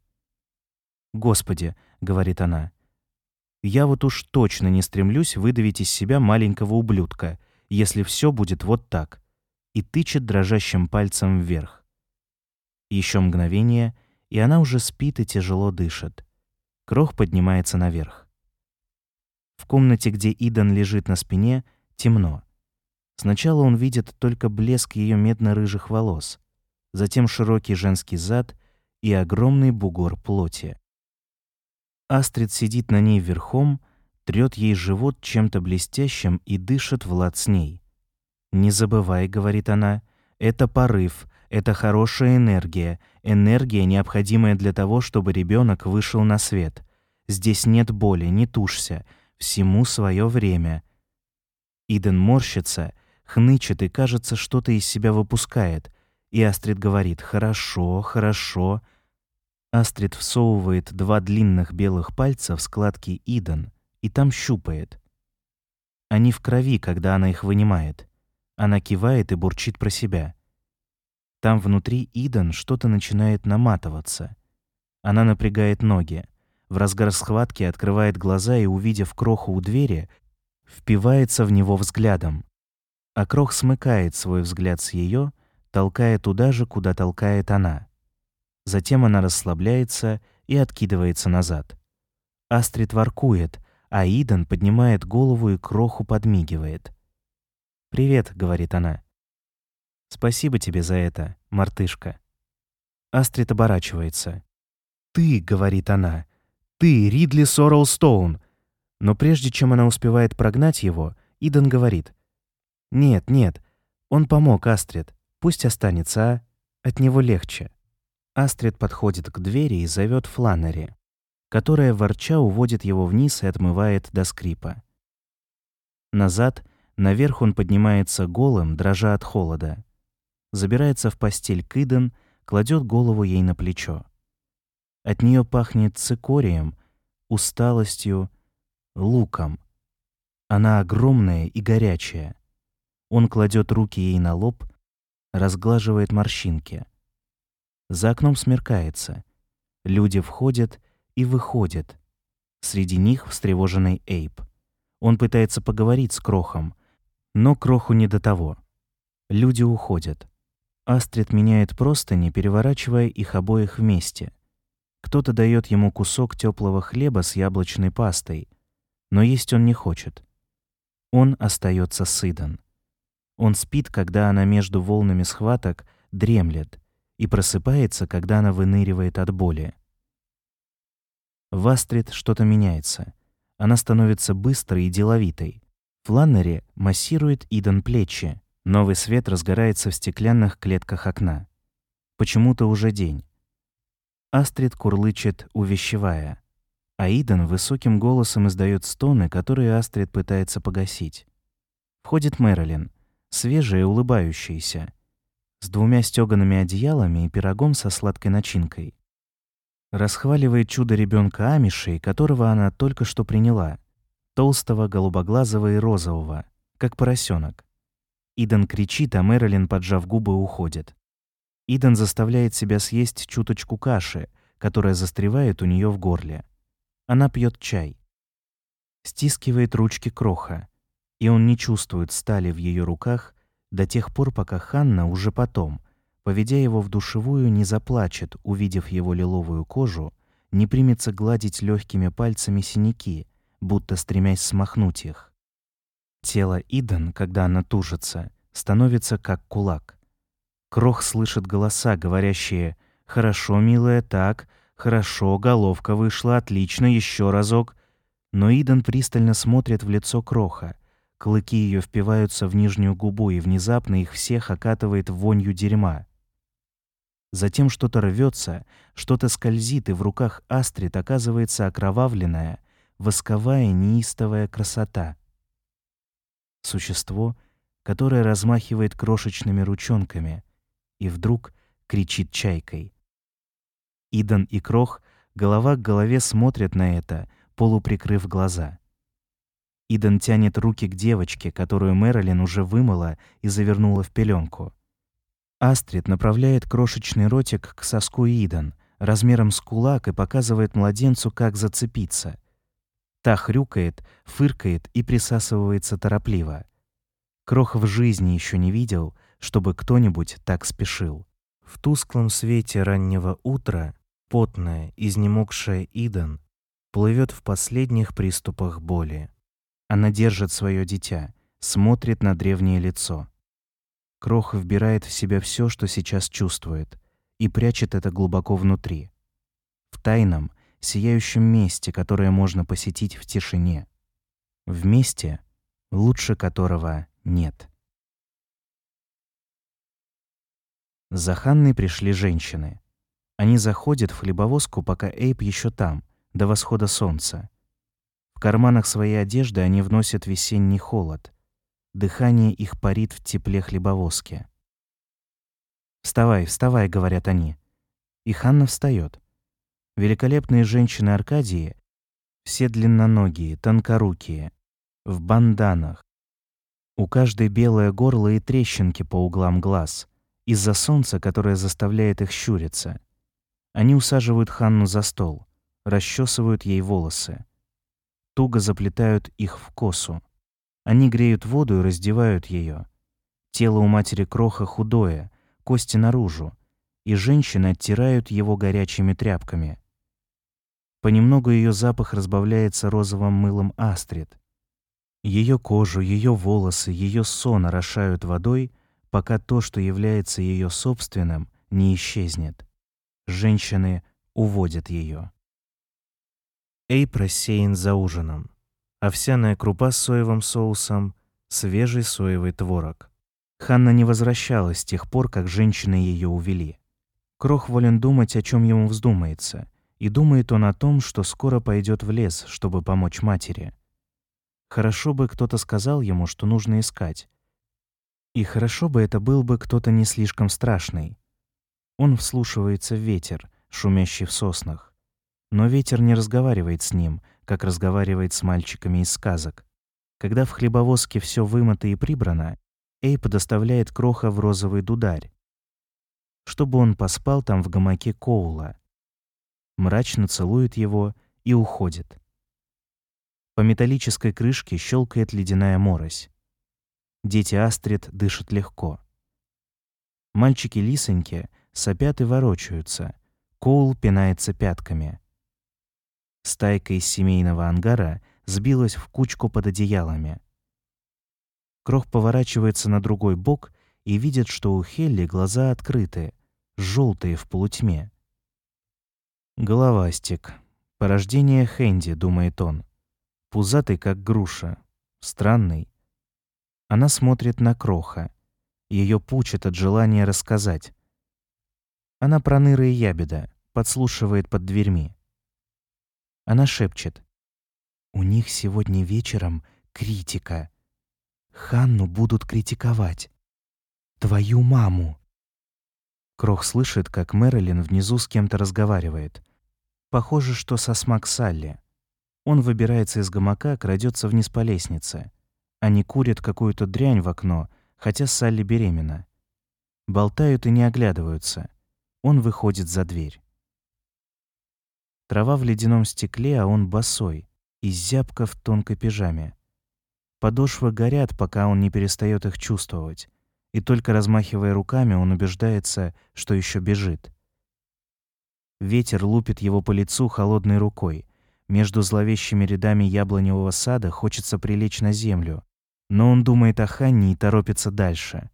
«Господи», — говорит она, — «я вот уж точно не стремлюсь выдавить из себя маленького ублюдка, если все будет вот так», и тычет дрожащим пальцем вверх. Еще мгновение, и она уже спит и тяжело дышит. Крох поднимается наверх. В комнате, где Идан лежит на спине, темно. Сначала он видит только блеск ее медно-рыжих волос, затем широкий женский зад и огромный бугор плоти. Астрид сидит на ней верхом, трёт ей живот чем-то блестящим и дышит в лад с ней. «Не забывай», — говорит она, — «это порыв, это хорошая энергия, энергия, необходимая для того, чтобы ребенок вышел на свет. Здесь нет боли, не тушься, всему свое время». Иден морщится хнычет и, кажется, что-то из себя выпускает. И Астрид говорит «Хорошо, хорошо». Астрид всовывает два длинных белых пальца в складки Иден и там щупает. Они в крови, когда она их вынимает. Она кивает и бурчит про себя. Там внутри Иден что-то начинает наматываться. Она напрягает ноги. В разгар схватки открывает глаза и, увидев кроху у двери, впивается в него взглядом а Крох смыкает свой взгляд с ее, толкая туда же, куда толкает она. Затем она расслабляется и откидывается назад. Астрид воркует, а Иден поднимает голову и Кроху подмигивает. «Привет», — говорит она. «Спасибо тебе за это, мартышка». Астрид оборачивается. «Ты», — говорит она, — «ты, Ридли Соррел Стоун». Но прежде чем она успевает прогнать его, Иден говорит — нет, нет. Он помог Астрид. Пусть останется, а? От него легче. Астрид подходит к двери и зовет Фланнери, которая ворча уводит его вниз и отмывает до скрипа. Назад, наверх он поднимается голым, дрожа от холода. Забирается в постель Киден, кладет голову ей на плечо. От нее пахнет цикорием, усталостью, луком. Она огромная и горячая. Он кладет руки ей на лоб, разглаживает морщинки. За окном смеркается. Люди входят и выходят. Среди них встревоженный Эйп. Он пытается поговорить с Крохом, но Кроху не до того. Люди уходят. Астрид меняет простыни, переворачивая их обоих вместе. Кто-то дает ему кусок теплого хлеба с яблочной пастой, но есть он не хочет. Он остается сыдан. Он спит, когда она между волнами схваток дремлет, и просыпается, когда она выныривает от боли. В Астрид что-то меняется. Она становится быстрой и деловитой. Фланнери массирует Иден плечи, Новый свет разгорается в стеклянных клетках окна. Почему-то уже день. Астрид курлычет, увещевая. А Иден высоким голосом издает стоны, которые Астрид пытается погасить. Входит Мэрилин, свежая и улыбающаяся, с двумя стёгаными одеялами и пирогом со сладкой начинкой. Расхваливает чудо ребенка Амишей, которого она только что приняла, толстого, голубоглазого и розового, как поросенок. Иден кричит, а Мэрилин, поджав губы, уходит. Иден заставляет себя съесть чуточку каши, которая застревает у нее в горле. Она пьет чай. Стискивает ручки кроха, и он не чувствует стали в ее руках до тех пор, пока Ханна уже потом, поведя его в душевую, не заплачет, увидев его лиловую кожу, не примется гладить легкими пальцами синяки, будто стремясь смахнуть их. Тело Идан, когда она тужится, становится как кулак. Крох слышит голоса, говорящие «Хорошо, милая, так, хорошо, головка вышла, отлично, еще разок». Но Идан пристально смотрит в лицо Кроха. Клыки ее впиваются в нижнюю губу, и внезапно их всех окатывает вонью дерьма. Затем что-то рвется, что-то скользит, и в руках Астрид оказывается окровавленная, восковая неистовая красота — Существо, которое размахивает крошечными ручонками и вдруг кричит чайкой. Идан и Крох голова к голове смотрят на это, полуприкрыв глаза. Идан тянет руки к девочке, которую Мэрилин уже вымыла и завернула в пеленку. Астрид направляет крошечный ротик к соску Идан, размером с кулак, и показывает младенцу, как зацепиться — Та хрюкает, фыркает и присасывается торопливо. Крох в жизни еще не видел, чтобы кто-нибудь так спешил. В тусклом свете раннего утра потная, изнемогшая Идан плывет в последних приступах боли. Она держит свое дитя, смотрит на древнее лицо. Крох вбирает в себя все, что сейчас чувствует, и прячет это глубоко внутри. В тайном, сияющем месте, которое можно посетить в тишине. В месте, лучше которого нет. За Ханной пришли женщины. Они заходят в хлебовозку, пока Эйп еще там, до восхода солнца. В карманах своей одежды они вносят весенний холод. Дыхание их парит в тепле хлебовозки. «Вставай, вставай», — говорят они. И Ханна встает. Великолепные женщины Аркадии, все длинноногие, тонкорукие, в банданах. У каждой белое горло и трещинки по углам глаз, из-за солнца, которое заставляет их щуриться. Они усаживают Ханну за стол, расчесывают ей волосы. Туго заплетают их в косу. Они греют воду и раздевают ее. Тело у матери Кроха худое, кости наружу, и женщины оттирают его горячими тряпками. Понемногу ее запах разбавляется розовым мылом астрид. Ее кожу, ее волосы, ее сон орошают водой, пока то, что является ее собственным, не исчезнет. Женщины уводят ее. Эйп рассеян за ужином. Овсяная крупа с соевым соусом, свежий соевый творог. Ханна не возвращалась с тех пор, как женщины ее увели. Крох волен думать, о чем ему вздумается — и думает он о том, что скоро пойдет в лес, чтобы помочь матери. Хорошо бы кто-то сказал ему, что нужно искать. И хорошо бы это был бы кто-то не слишком страшный. Он вслушивается в ветер, шумящий в соснах. Но ветер не разговаривает с ним, как разговаривает с мальчиками из сказок. Когда в хлебовозке все вымыто и прибрано, Эйп доставляет Кроха в розовый дударь, чтобы он поспал там в гамаке Коула, мрачно целует его и уходит. По металлической крышке щелкает ледяная морось. Дети Астрид дышат легко. Мальчики-лисоньки сопят и ворочаются. Коул пинается пятками. Стайка из семейного ангара сбилась в кучку под одеялами. Крох поворачивается на другой бок и видит, что у Хелли глаза открыты, желтые в полутьме. Головастик. Порождение Хэнди, думает он. Пузатый, как груша. Странный. Она смотрит на Кроха, Ее пучит от желания рассказать. Она проныра и ябеда, подслушивает под дверьми. Она шепчет. «У них сегодня вечером критика. Ханну будут критиковать. Твою маму!» Крох слышит, как Мэрилин внизу с кем-то разговаривает. Похоже, что со Смак Салли. Он выбирается из гамака, крадется вниз по лестнице. Они курят какую-то дрянь в окно, хотя Салли беременна. Болтают и не оглядываются. Он выходит за дверь. Трава в ледяном стекле, а он босой, и зябко в тонкой пижаме. Подошвы горят, пока он не перестает их чувствовать, и только размахивая руками, он убеждается, что еще бежит. Ветер лупит его по лицу холодной рукой. Между зловещими рядами яблоневого сада хочется прилечь на землю, но он думает о Ханне и торопится дальше.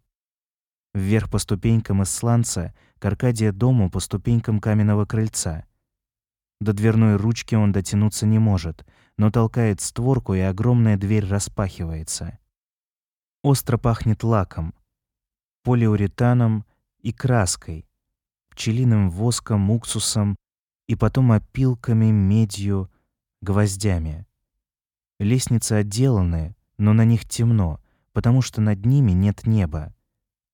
Вверх по ступенькам из сланца, к Аркадия дому по ступенькам каменного крыльца. До дверной ручки он дотянуться не может, но толкает створку, и огромная дверь распахивается. Остро пахнет лаком, полиуретаном и краской, пчелиным воском, уксусом и потом опилками, медью, гвоздями. Лестницы отделаны, но на них темно, потому что над ними нет неба,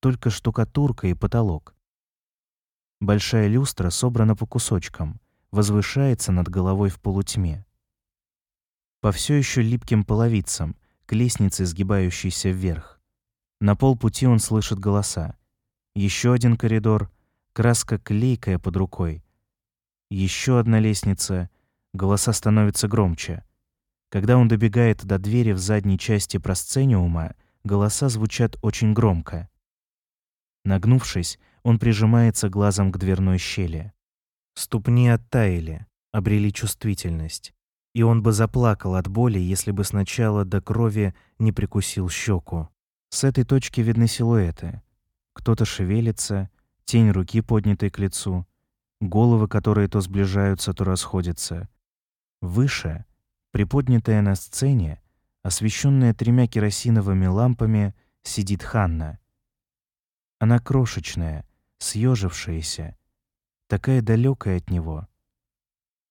только штукатурка и потолок. Большая люстра собрана по кусочкам, возвышается над головой в полутьме. По все еще липким половицам, к лестнице, сгибающейся вверх. На полпути он слышит голоса. Еще один коридор, краска клейкая под рукой. Еще одна лестница, голоса становятся громче. Когда он добегает до двери в задней части просцениума, голоса звучат очень громко. Нагнувшись, он прижимается глазом к дверной щели. Ступни оттаяли, обрели чувствительность, и он бы заплакал от боли, если бы сначала до крови не прикусил щеку. С этой точки видны силуэты. Кто-то шевелится, тень руки, поднятой к лицу, головы, которые то сближаются, то расходятся. Выше, приподнятая на сцене, освещенная тремя керосиновыми лампами, сидит Ханна. Она крошечная, съежившаяся, такая далекая от него.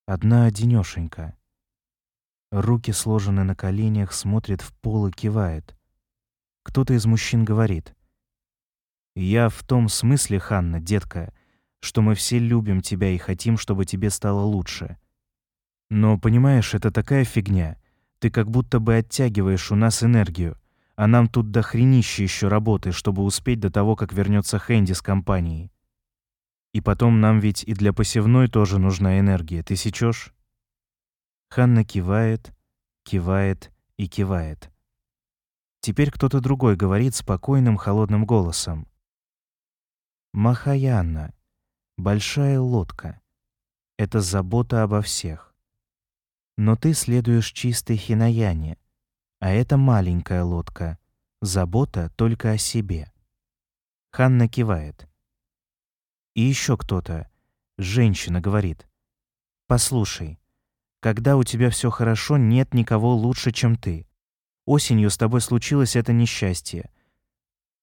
Одна одинёшенька. Руки сложены на коленях, смотрит в пол и кивает. Кто-то из мужчин говорит: "Я в том смысле, Ханна, детка, что мы все любим тебя и хотим, чтобы тебе стало лучше. Но понимаешь, это такая фигня. Ты как будто бы оттягиваешь у нас энергию, а нам тут до хренища еще работы, чтобы успеть до того, как вернется Хэнди с компанией. И потом нам ведь и для посевной тоже нужна энергия, ты сечешь? Ханна кивает, кивает и кивает. Теперь кто-то другой говорит спокойным, холодным голосом. Махаянна, большая лодка. Это забота обо всех. Но ты следуешь чистой хинаяне, а это маленькая лодка. Забота только о себе. Ханна кивает. И еще кто-то, женщина, говорит. «Послушай, когда у тебя все хорошо, нет никого лучше, чем ты. Осенью с тобой случилось это несчастье.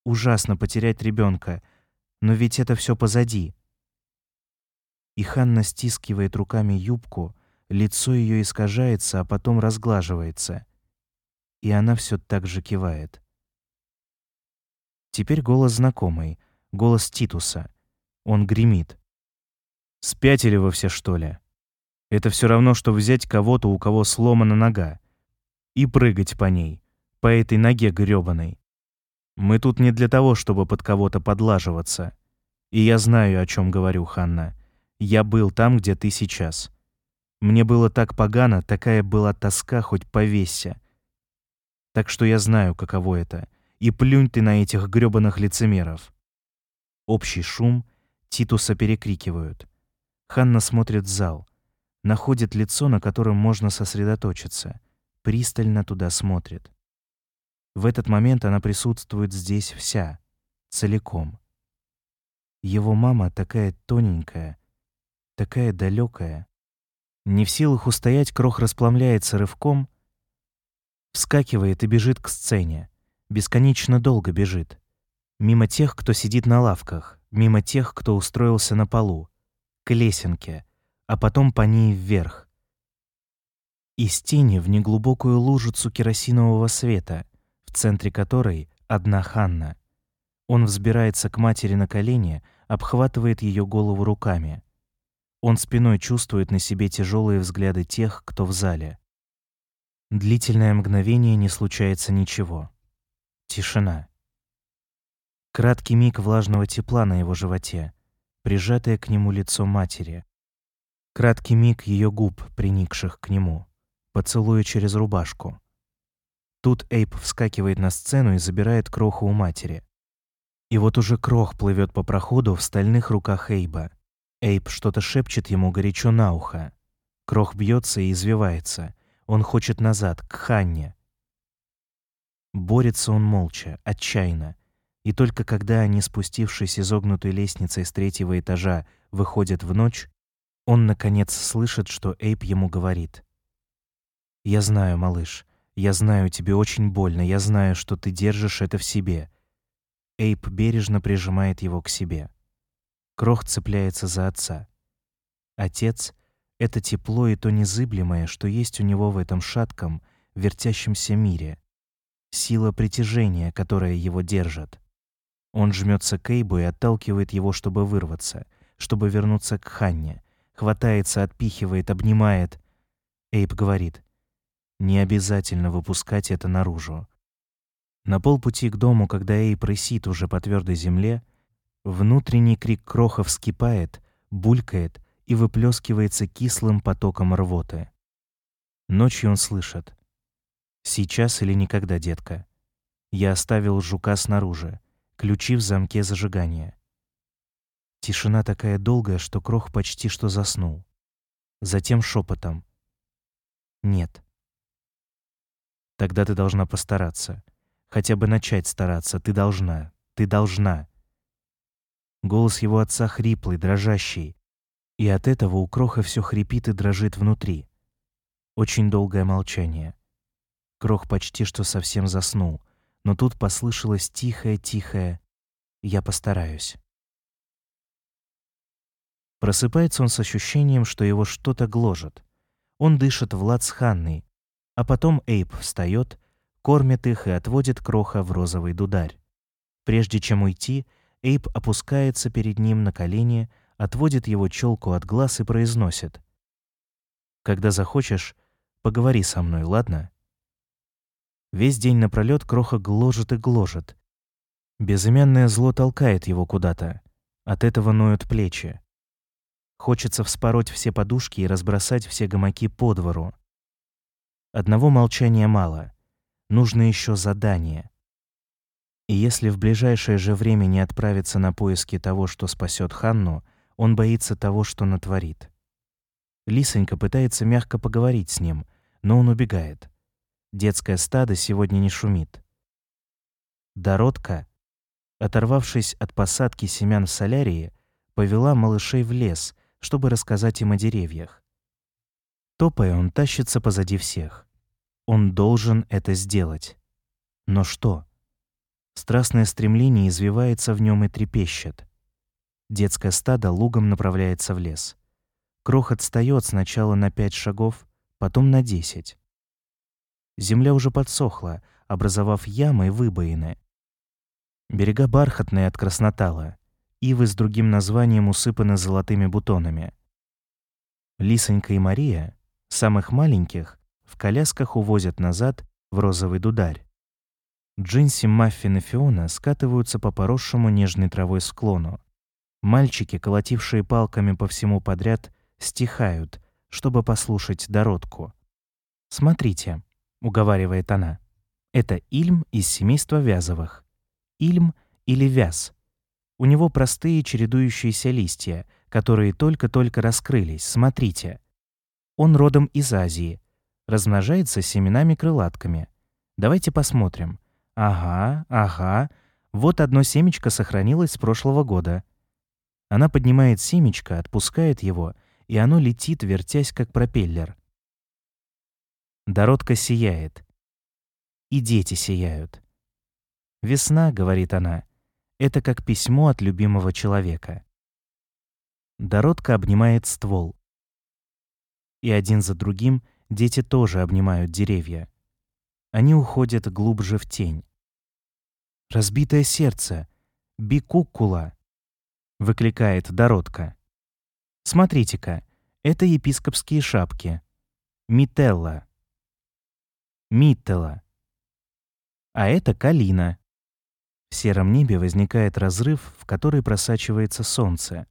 Ужасно потерять ребенка, но ведь это все позади». И Ханна стискивает руками юбку, лицо ее искажается, а потом разглаживается. И она все так же кивает. Теперь голос знакомый, голос Титуса — он гремит. Спятили вы все, что ли? Это все равно, что взять кого-то, у кого сломана нога, и прыгать по ней, по этой ноге грёбаной. Мы тут не для того, чтобы под кого-то подлаживаться. И я знаю, о чем говорю, Ханна. Я был там, где ты сейчас. Мне было так погано, такая была тоска, хоть повесься. Так что я знаю, каково это. И плюнь ты на этих грёбаных лицемеров. Общий шум, Титуса перекрикивают. Ханна смотрит в зал, находит лицо, на котором можно сосредоточиться, пристально туда смотрит. В этот момент она присутствует здесь вся, целиком. Его мама такая тоненькая, такая далекая. Не в силах устоять, Крох расплавляется рывком, вскакивает и бежит к сцене. Бесконечно долго бежит. Мимо тех, кто сидит на лавках, мимо тех, кто устроился на полу, к лесенке, а потом по ней вверх. Из тени в неглубокую лужицу керосинового света, в центре которой одна Ханна. Он взбирается к матери на колени, обхватывает ее голову руками. Он спиной чувствует на себе тяжелые взгляды тех, кто в зале. Длительное мгновение не случается ничего. Тишина. Краткий миг влажного тепла на его животе, прижатое к нему лицо матери. Краткий миг ее губ, приникших к нему, поцелуя через рубашку. Тут Эйп вскакивает на сцену и забирает кроху у матери. И вот уже крох плывет по проходу в стальных руках Эйба. Эйп что-то шепчет ему горячо на ухо. Крох бьется и извивается. Он хочет назад, к Ханне. Борется он молча, отчаянно. И только когда они, спустившись изогнутой лестницей с третьего этажа, выходят в ночь, он, наконец, слышит, что Эйп ему говорит. «Я знаю, малыш, я знаю, тебе очень больно, я знаю, что ты держишь это в себе». Эйп бережно прижимает его к себе. Крох цепляется за отца. Отец это тепло и то незыблемое, что есть у него в этом шатком, вертящемся мире. Сила притяжения, которая его держит. Он жмется к Эйбу и отталкивает его, чтобы вырваться, чтобы вернуться к Ханне. Хватается, отпихивает, обнимает. Эйб говорит, не обязательно выпускать это наружу. На полпути к дому, когда Эйб рысит уже по твердой земле, внутренний крик кроха вскипает, булькает — и выплескивается кислым потоком рвоты. Ночью он слышит. «Сейчас или никогда, детка. Я оставил жука снаружи, ключи в замке зажигания». Тишина такая долгая, что Крох почти что заснул. Затем шепотом. «Нет». «Тогда ты должна постараться. Хотя бы начать стараться. Ты должна. Ты должна». Голос его отца хриплый, дрожащий, и от этого у Кроха все хрипит и дрожит внутри. Очень долгое молчание. Крох почти что совсем заснул, но тут послышалось тихое-тихое «Я постараюсь». Просыпается он с ощущением, что его что-то гложет. Он дышит в лад с Ханной, а потом Эйп встает, кормит их и отводит Кроха в розовый дударь. Прежде чем уйти, Эйп опускается перед ним на колени, отводит его челку от глаз и произносит. «Когда захочешь, поговори со мной, ладно?» Весь день напролёт Кроха гложет и гложет. Безымянное зло толкает его куда-то. От этого ноют плечи. Хочется вспороть все подушки и разбросать все гамаки по двору. Одного молчания мало. Нужно еще задание. И если в ближайшее же время не отправиться на поиски того, что спасет Ханну, он боится того, что натворит. Лисонька пытается мягко поговорить с ним, но он убегает. Детское стадо сегодня не шумит. Дородка, оторвавшись от посадки семян в солярии, повела малышей в лес, чтобы рассказать им о деревьях. Топая, он тащится позади всех. Он должен это сделать. Но что? Страстное стремление извивается в нем и трепещет. Детское стадо лугом направляется в лес. Крох отстаёт сначала на пять шагов, потом на десять. Земля уже подсохла, образовав ямы и выбоины. Берега бархатные от краснотала, ивы с другим названием усыпаны золотыми бутонами. Лисонька и Мария, самых маленьких, в колясках увозят назад в розовый дударь. Джинси, Маффин и Фиона скатываются по поросшему нежной травой склону. Мальчики, колотившие палками по всему подряд, стихают, чтобы послушать Дородку. «Смотрите», — уговаривает она, — «это Ильм из семейства Вязовых. Ильм или Вяз. У него простые чередующиеся листья, которые только-только раскрылись, смотрите. Он родом из Азии, размножается семенами-крылатками. Давайте посмотрим. Ага, ага, вот одно семечко сохранилось с прошлого года. Она поднимает семечко, отпускает его, и оно летит, вертясь как пропеллер. Дородка сияет. И дети сияют. «Весна», — говорит она, — Это как письмо от любимого человека. Дородка обнимает ствол. И один за другим дети тоже обнимают деревья. Они уходят глубже в тень. «Разбитое сердце! Бикуккула!» — выкликает Дородка. «Смотрите-ка, это епископские шапки. Мителла. Миттела. А это калина. В сером небе возникает разрыв, в который просачивается солнце.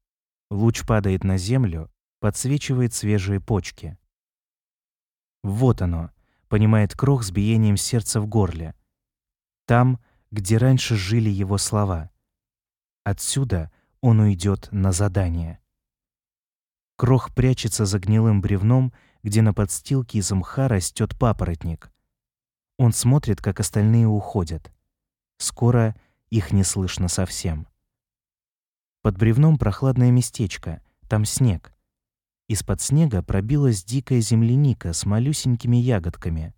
Луч падает на землю, подсвечивает свежие почки. Вот оно, понимает Крох с биением сердца в горле. Там, где раньше жили его слова. Отсюда он уйдет на задание. Крох прячется за гнилым бревном, где на подстилке из мха растет папоротник. Он смотрит, как остальные уходят. Скоро их не слышно совсем. Под бревном прохладное местечко, там снег. Из-под снега пробилась дикая земляника с малюсенькими ягодками,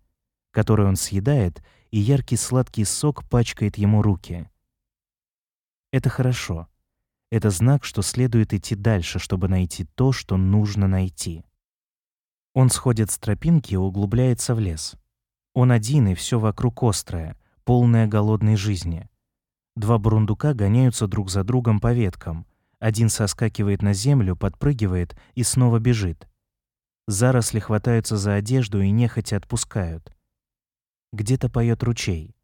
которую он съедает, и яркий сладкий сок пачкает ему руки. Это хорошо. Это знак, что следует идти дальше, чтобы найти то, что нужно найти. Он сходит с тропинки и углубляется в лес. Он один, и все вокруг острое, полное голодной жизни. Два бурундука гоняются друг за другом по веткам. Один соскакивает на землю, подпрыгивает и снова бежит. Заросли хватаются за одежду и нехотя отпускают. Где-то поет ручей.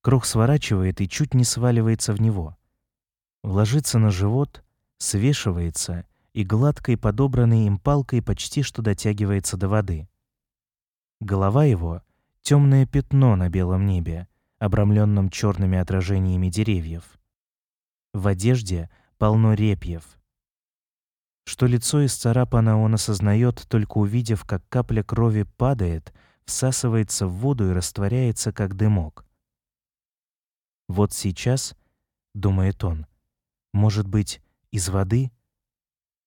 Круг сворачивает и чуть не сваливается в него. Ложится на живот, свешивается и гладкой подобранной им палкой почти что дотягивается до воды. Голова его — темное пятно на белом небе, обрамленном черными отражениями деревьев. В одежде полно репьев. Что лицо исцарапано он осознает, только увидев, как капля крови падает, всасывается в воду и растворяется, как дымок. Вот сейчас, думает он, может быть, из воды?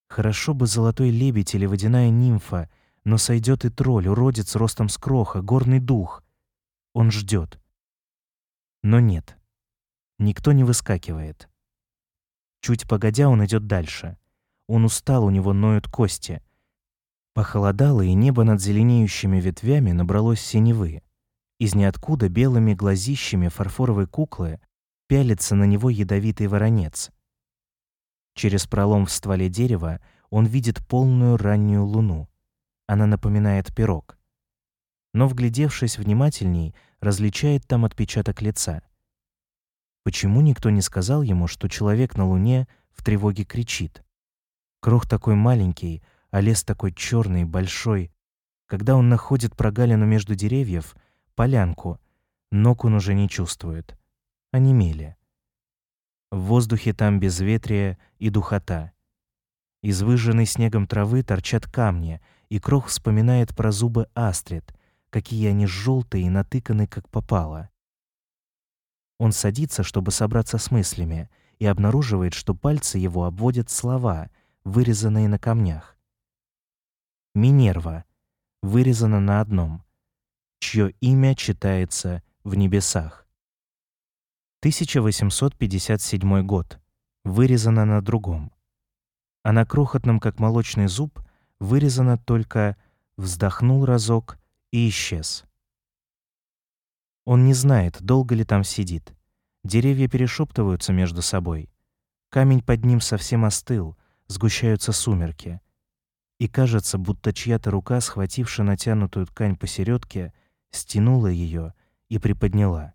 Хорошо бы золотой лебедь или водяная нимфа, но сойдет и тролль, уродец ростом с кроха, горный дух. Он ждет. Но нет. Никто не выскакивает. Чуть погодя, он идет дальше. Он устал, у него ноют кости. Похолодало, и небо над зеленеющими ветвями набралось синевы. Из ниоткуда белыми глазищами фарфоровой куклы пялится на него ядовитый воронец. Через пролом в стволе дерева он видит полную раннюю луну. Она напоминает пирог но, вглядевшись внимательней, различает там отпечаток лица. Почему никто не сказал ему, что человек на Луне в тревоге кричит? Крох такой маленький, а лес такой черный, большой. Когда он находит прогалину между деревьев, полянку, ног он уже не чувствует. Онемели. В воздухе там безветрие и духота. Из выжженной снегом травы торчат камни, и Крох вспоминает про зубы астрид, какие они желтые и натыканы как попало. Он садится, чтобы собраться с мыслями, и обнаруживает, что пальцы его обводят слова, вырезанные на камнях. Минерва вырезано на одном, чье имя читается в небесах. 1857 год вырезано на другом. А на крохотном, как молочный зуб, вырезано только «вздохнул разок и исчез. Он не знает, долго ли там сидит. Деревья перешептываются между собой. Камень под ним совсем остыл, сгущаются сумерки. И кажется, будто чья-то рука, схватившая натянутую ткань посередке, стянула ее и приподняла.